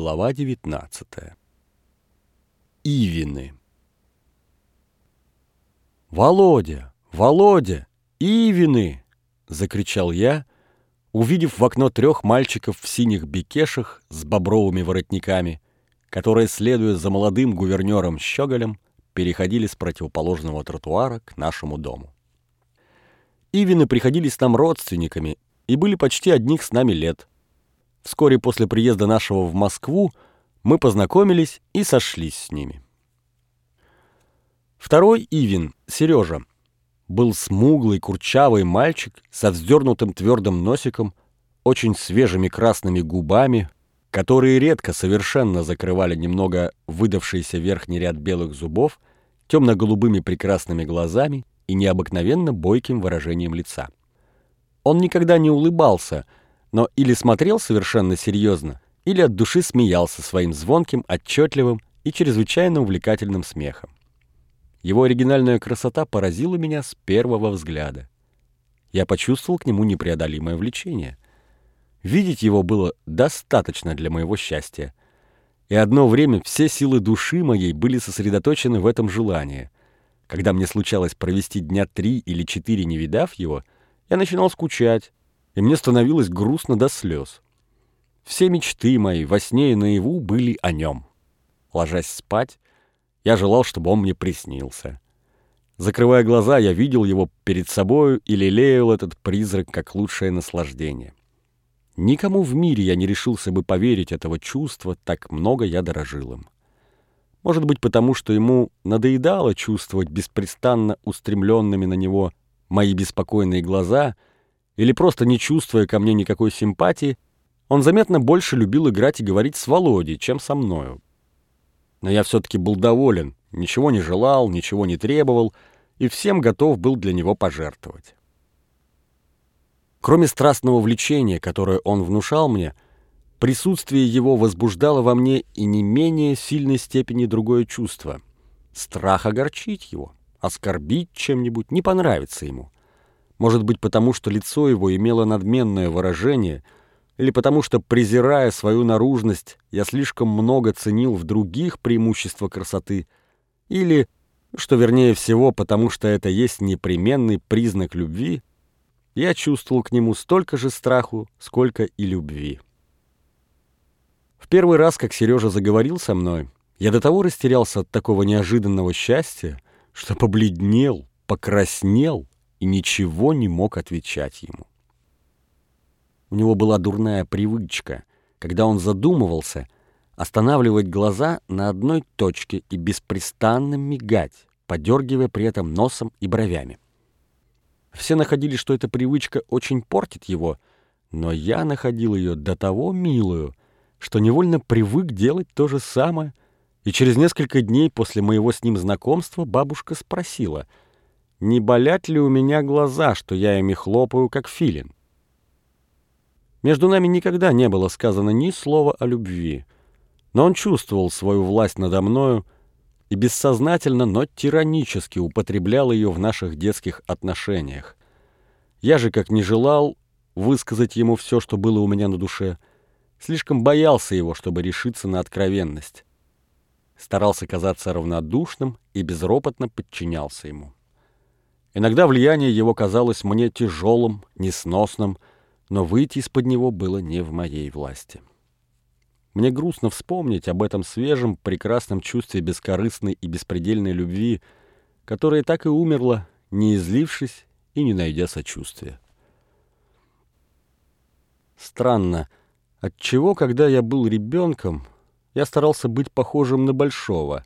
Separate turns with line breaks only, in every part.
Глава 19. Ивины. «Володя! Володя! Ивины!» — закричал я, увидев в окно трех мальчиков в синих бекешах с бобровыми воротниками, которые, следуя за молодым гувернером Щеголем, переходили с противоположного тротуара к нашему дому. Ивины приходились нам родственниками и были почти одних с нами лет. Вскоре после приезда нашего в Москву мы познакомились и сошлись с ними. Второй Ивин, Сережа, был смуглый, курчавый мальчик со вздернутым твердым носиком, очень свежими красными губами, которые редко совершенно закрывали немного выдавшийся верхний ряд белых зубов, темно-голубыми прекрасными глазами и необыкновенно бойким выражением лица. Он никогда не улыбался, но или смотрел совершенно серьезно, или от души смеялся своим звонким, отчетливым и чрезвычайно увлекательным смехом. Его оригинальная красота поразила меня с первого взгляда. Я почувствовал к нему непреодолимое влечение. Видеть его было достаточно для моего счастья. И одно время все силы души моей были сосредоточены в этом желании. Когда мне случалось провести дня три или четыре, не видав его, я начинал скучать, и мне становилось грустно до слез. Все мечты мои во сне и наяву были о нем. Ложась спать, я желал, чтобы он мне приснился. Закрывая глаза, я видел его перед собою и лелеял этот призрак как лучшее наслаждение. Никому в мире я не решился бы поверить этого чувства, так много я дорожил им. Может быть, потому что ему надоедало чувствовать беспрестанно устремленными на него мои беспокойные глаза, или просто не чувствуя ко мне никакой симпатии, он заметно больше любил играть и говорить с Володей, чем со мною. Но я все-таки был доволен, ничего не желал, ничего не требовал и всем готов был для него пожертвовать. Кроме страстного влечения, которое он внушал мне, присутствие его возбуждало во мне и не менее сильной степени другое чувство — страх огорчить его, оскорбить чем-нибудь, не понравится ему. Может быть, потому что лицо его имело надменное выражение — или потому что, презирая свою наружность, я слишком много ценил в других преимущества красоты, или, что вернее всего, потому что это есть непременный признак любви, я чувствовал к нему столько же страху, сколько и любви. В первый раз, как Сережа заговорил со мной, я до того растерялся от такого неожиданного счастья, что побледнел, покраснел и ничего не мог отвечать ему. У него была дурная привычка, когда он задумывался, останавливать глаза на одной точке и беспрестанно мигать, подергивая при этом носом и бровями. Все находили, что эта привычка очень портит его, но я находил ее до того милую, что невольно привык делать то же самое, и через несколько дней после моего с ним знакомства бабушка спросила, не болят ли у меня глаза, что я ими хлопаю, как филин. Между нами никогда не было сказано ни слова о любви. Но он чувствовал свою власть надо мною и бессознательно, но тиранически употреблял ее в наших детских отношениях. Я же, как не желал высказать ему все, что было у меня на душе, слишком боялся его, чтобы решиться на откровенность. Старался казаться равнодушным и безропотно подчинялся ему. Иногда влияние его казалось мне тяжелым, несносным, но выйти из-под него было не в моей власти. Мне грустно вспомнить об этом свежем, прекрасном чувстве бескорыстной и беспредельной любви, которое так и умерло, не излившись и не найдя сочувствия. Странно, отчего, когда я был ребенком, я старался быть похожим на Большого,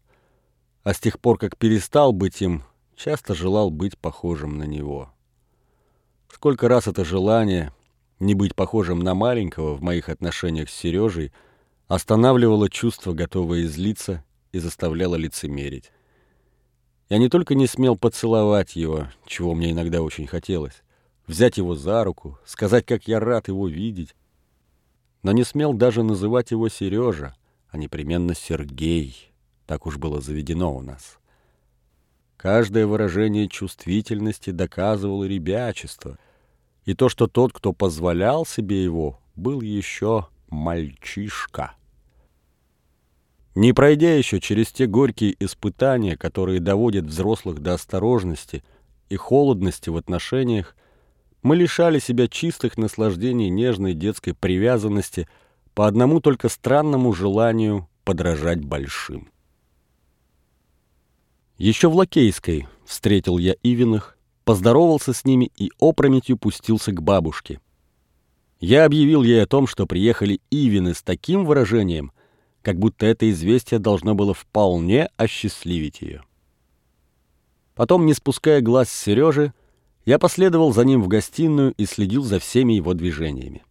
а с тех пор, как перестал быть им, часто желал быть похожим на него. Сколько раз это желание, не быть похожим на маленького в моих отношениях с Сережей останавливало чувство, готовое излиться, и заставляло лицемерить. Я не только не смел поцеловать его, чего мне иногда очень хотелось, взять его за руку, сказать, как я рад его видеть, но не смел даже называть его Сережа, а непременно Сергей. Так уж было заведено у нас. Каждое выражение чувствительности доказывало ребячество — и то, что тот, кто позволял себе его, был еще мальчишка. Не пройдя еще через те горькие испытания, которые доводят взрослых до осторожности и холодности в отношениях, мы лишали себя чистых наслаждений нежной детской привязанности по одному только странному желанию подражать большим. Еще в Лакейской встретил я Ивиных, поздоровался с ними и опрометью пустился к бабушке. Я объявил ей о том, что приехали Ивины с таким выражением, как будто это известие должно было вполне осчастливить ее. Потом, не спуская глаз с Сережи, я последовал за ним в гостиную и следил за всеми его движениями.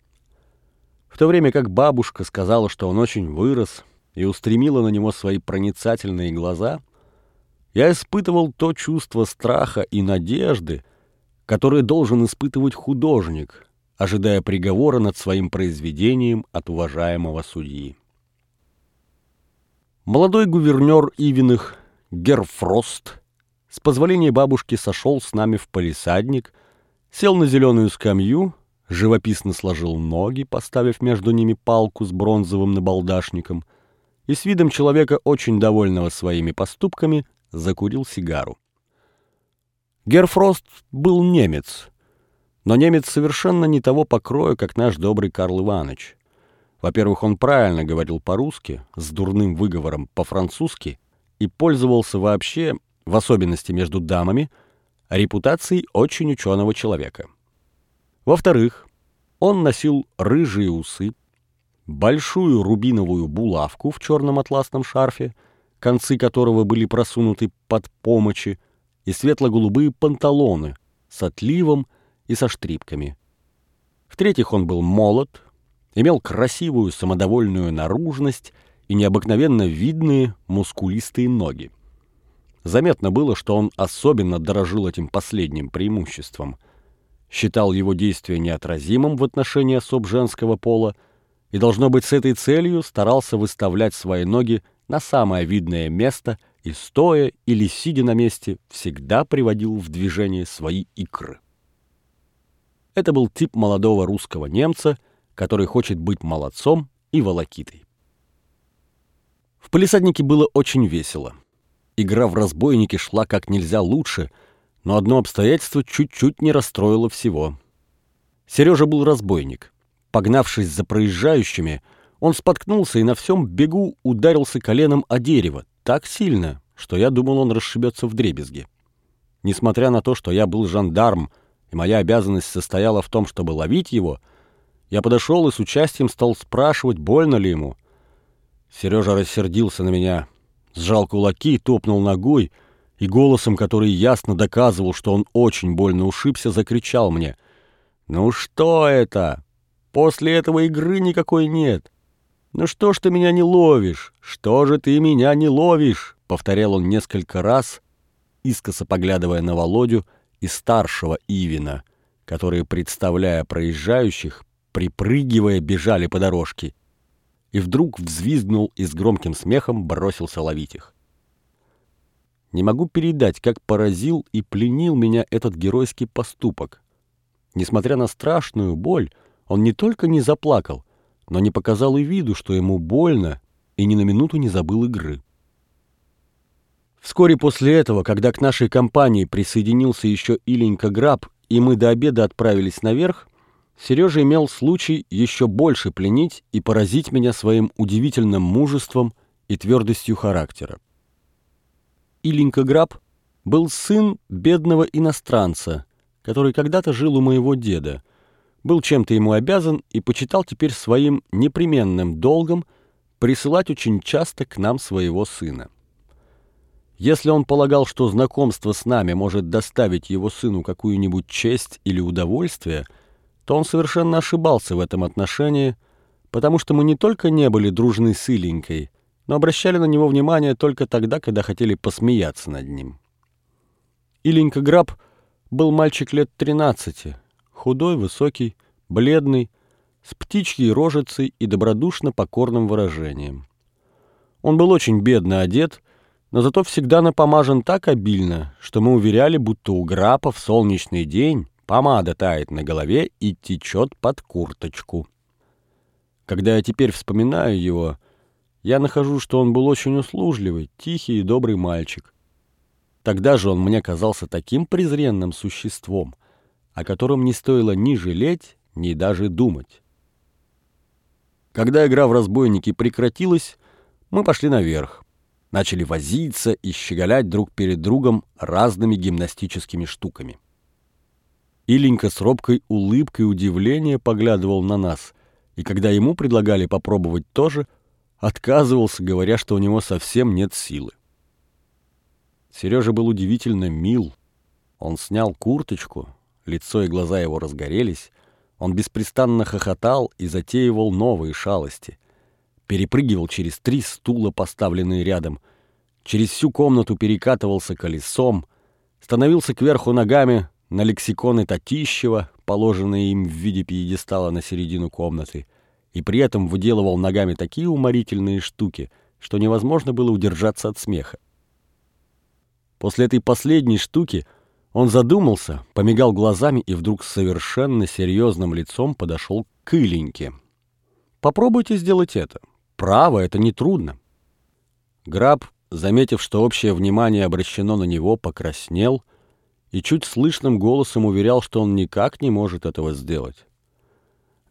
В то время как бабушка сказала, что он очень вырос и устремила на него свои проницательные глаза, я испытывал то чувство страха и надежды, которое должен испытывать художник, ожидая приговора над своим произведением от уважаемого судьи. Молодой гувернер Ивиных, Герфрост, с позволения бабушки сошел с нами в палисадник, сел на зеленую скамью, живописно сложил ноги, поставив между ними палку с бронзовым набалдашником, и с видом человека, очень довольного своими поступками, закурил сигару. Герфрост был немец, но немец совершенно не того покроя, как наш добрый Карл Иванович. Во-первых, он правильно говорил по-русски, с дурным выговором по-французски, и пользовался вообще в особенности между дамами, репутацией очень ученого человека. Во-вторых, он носил рыжие усы, большую рубиновую булавку в черном атласном шарфе, концы которого были просунуты под помощи, и светло-голубые панталоны с отливом и со штрипками. В-третьих, он был молод, имел красивую самодовольную наружность и необыкновенно видные мускулистые ноги. Заметно было, что он особенно дорожил этим последним преимуществом, считал его действие неотразимым в отношении особ женского пола и, должно быть, с этой целью старался выставлять свои ноги на самое видное место и, стоя или сидя на месте, всегда приводил в движение свои икры. Это был тип молодого русского немца, который хочет быть молодцом и волокитой. В палисаднике было очень весело. Игра в разбойники шла как нельзя лучше, но одно обстоятельство чуть-чуть не расстроило всего. Сережа был разбойник. Погнавшись за проезжающими, он споткнулся и на всем бегу ударился коленом о дерево так сильно, что я думал, он расшибется в дребезги. Несмотря на то, что я был жандарм, и моя обязанность состояла в том, чтобы ловить его, я подошел и с участием стал спрашивать, больно ли ему. Сережа рассердился на меня, сжал кулаки, топнул ногой и голосом, который ясно доказывал, что он очень больно ушибся, закричал мне. «Ну что это? После этого игры никакой нет. Ну что ж ты меня не ловишь? Что же ты меня не ловишь?» Повторял он несколько раз, искоса поглядывая на Володю и старшего Ивина, которые, представляя проезжающих, припрыгивая, бежали по дорожке и вдруг взвизгнул и с громким смехом бросился ловить их. Не могу передать, как поразил и пленил меня этот геройский поступок. Несмотря на страшную боль, он не только не заплакал, но не показал и виду, что ему больно, и ни на минуту не забыл игры. Вскоре после этого, когда к нашей компании присоединился еще Иленька Граб, и мы до обеда отправились наверх, Сережа имел случай еще больше пленить и поразить меня своим удивительным мужеством и твердостью характера. Иленька Граб был сын бедного иностранца, который когда-то жил у моего деда, был чем-то ему обязан и почитал теперь своим непременным долгом присылать очень часто к нам своего сына. Если он полагал, что знакомство с нами может доставить его сыну какую-нибудь честь или удовольствие – то он совершенно ошибался в этом отношении, потому что мы не только не были дружны с Иленькой, но обращали на него внимание только тогда, когда хотели посмеяться над ним. Иленька Граб был мальчик лет 13, худой, высокий, бледный, с птичьей рожицей и добродушно покорным выражением. Он был очень бедно одет, но зато всегда напомажен так обильно, что мы уверяли, будто у Грапа в солнечный день Помада тает на голове и течет под курточку. Когда я теперь вспоминаю его, я нахожу, что он был очень услужливый, тихий и добрый мальчик. Тогда же он мне казался таким презренным существом, о котором не стоило ни жалеть, ни даже думать. Когда игра в разбойники прекратилась, мы пошли наверх. Начали возиться и щеголять друг перед другом разными гимнастическими штуками. Иленька с робкой улыбкой удивления поглядывал на нас, и когда ему предлагали попробовать тоже, отказывался, говоря, что у него совсем нет силы. Сережа был удивительно мил. Он снял курточку, лицо и глаза его разгорелись, он беспрестанно хохотал и затеивал новые шалости. Перепрыгивал через три стула, поставленные рядом, через всю комнату перекатывался колесом, становился кверху ногами на лексиконы Татищева, положенные им в виде пьедестала на середину комнаты, и при этом выделывал ногами такие уморительные штуки, что невозможно было удержаться от смеха. После этой последней штуки он задумался, помигал глазами и вдруг с совершенно серьезным лицом подошел к Иленьке. «Попробуйте сделать это. Право, это нетрудно». Граб, заметив, что общее внимание обращено на него, покраснел и чуть слышным голосом уверял, что он никак не может этого сделать.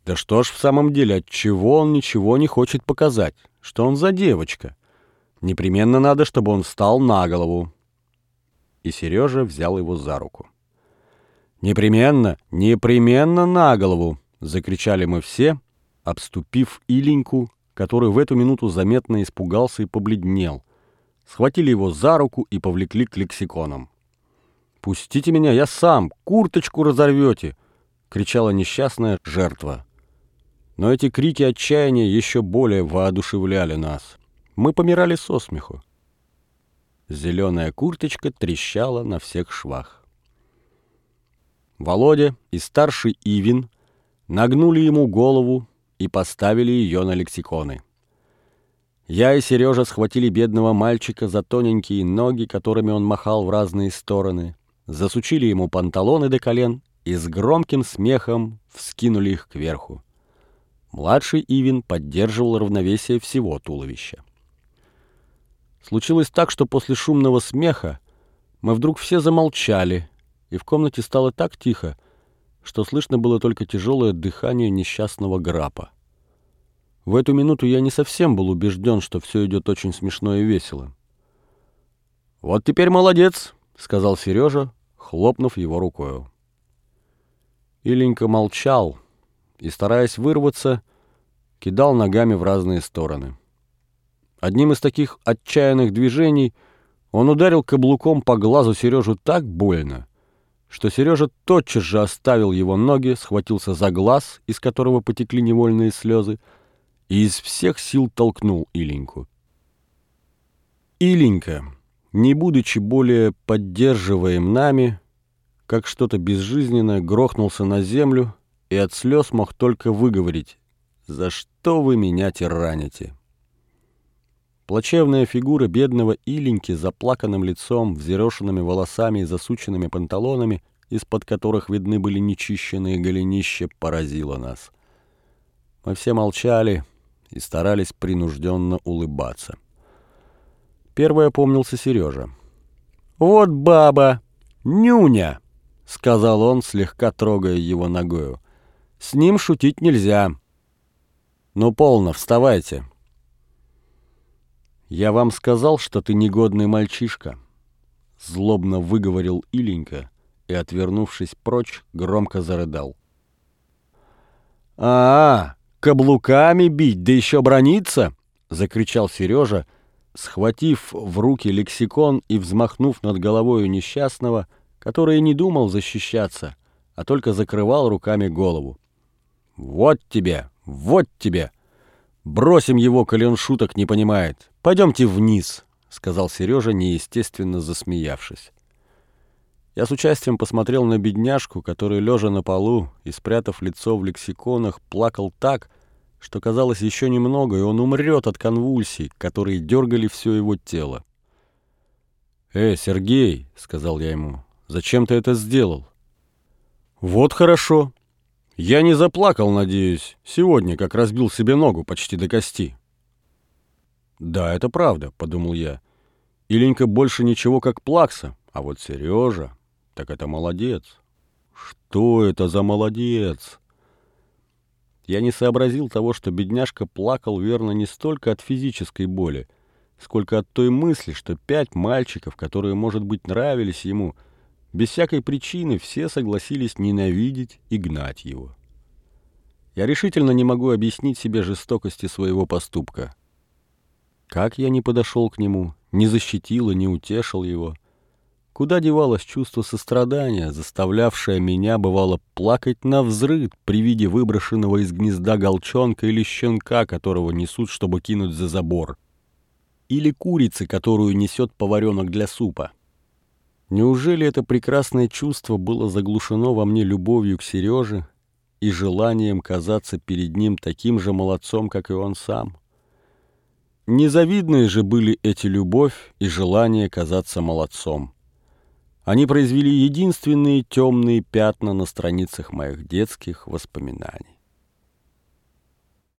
Да что ж в самом деле, от чего он ничего не хочет показать? Что он за девочка? Непременно надо, чтобы он встал на голову. И Сережа взял его за руку. «Непременно, непременно на голову!» — закричали мы все, обступив Иленьку, который в эту минуту заметно испугался и побледнел. Схватили его за руку и повлекли к лексиконам. «Пустите меня, я сам! Курточку разорвете!» — кричала несчастная жертва. Но эти крики отчаяния еще более воодушевляли нас. Мы помирали со смеху. Зеленая курточка трещала на всех швах. Володя и старший Ивин нагнули ему голову и поставили ее на лексиконы. Я и Сережа схватили бедного мальчика за тоненькие ноги, которыми он махал в разные стороны, засучили ему панталоны до колен и с громким смехом вскинули их кверху. Младший Ивин поддерживал равновесие всего туловища. Случилось так, что после шумного смеха мы вдруг все замолчали, и в комнате стало так тихо, что слышно было только тяжелое дыхание несчастного грапа. В эту минуту я не совсем был убежден, что все идет очень смешно и весело. «Вот теперь молодец!» — сказал Сережа, хлопнув его рукою. Иленька молчал, и, стараясь вырваться, кидал ногами в разные стороны. Одним из таких отчаянных движений он ударил каблуком по глазу Сережу так больно, что Сережа тотчас же оставил его ноги, схватился за глаз, из которого потекли невольные слезы, и из всех сил толкнул Иленьку. Иленька, не будучи более поддерживаем нами, как что-то безжизненное, грохнулся на землю и от слез мог только выговорить «За что вы меня тираните?» Плачевная фигура бедного Иленьки с заплаканным лицом, взъерошенными волосами и засученными панталонами, из-под которых видны были нечищенные голенища, поразила нас. Мы все молчали и старались принужденно улыбаться. Первое помнился Сережа. «Вот баба! Нюня!» — сказал он, слегка трогая его ногою. С ним шутить нельзя. Ну, полно, вставайте. Я вам сказал, что ты негодный мальчишка. Злобно выговорил Иленька и, отвернувшись прочь, громко зарыдал. а, -а, каблуками бить, да еще брониться!» — закричал Сережа, схватив в руки лексикон и взмахнув над головою несчастного, который не думал защищаться, а только закрывал руками голову. «Вот тебе! Вот тебе! Бросим его, коли он шуток не понимает. Пойдемте вниз!» — сказал Сережа, неестественно засмеявшись. Я с участием посмотрел на бедняжку, который, лежа на полу и спрятав лицо в лексиконах, плакал так, что казалось еще немного, и он умрет от конвульсий, которые дергали все его тело. «Э, Сергей!» — сказал я ему. «Зачем ты это сделал?» «Вот хорошо!» Я не заплакал, надеюсь, сегодня, как разбил себе ногу почти до кости. «Да, это правда», — подумал я. «Иленька больше ничего, как плакса, а вот Сережа, так это молодец». «Что это за молодец?» Я не сообразил того, что бедняжка плакал, верно, не столько от физической боли, сколько от той мысли, что пять мальчиков, которые, может быть, нравились ему, без всякой причины все согласились ненавидеть и гнать его. Я решительно не могу объяснить себе жестокости своего поступка. Как я не подошел к нему, не защитил и не утешил его? Куда девалось чувство сострадания, заставлявшее меня, бывало, плакать на взрыд при виде выброшенного из гнезда голчонка или щенка, которого несут, чтобы кинуть за забор? Или курицы, которую несет поваренок для супа? Неужели это прекрасное чувство было заглушено во мне любовью к Сереже и желанием казаться перед ним таким же молодцом, как и он сам? Незавидные же были эти любовь и желание казаться молодцом. Они произвели единственные темные пятна на страницах моих детских воспоминаний.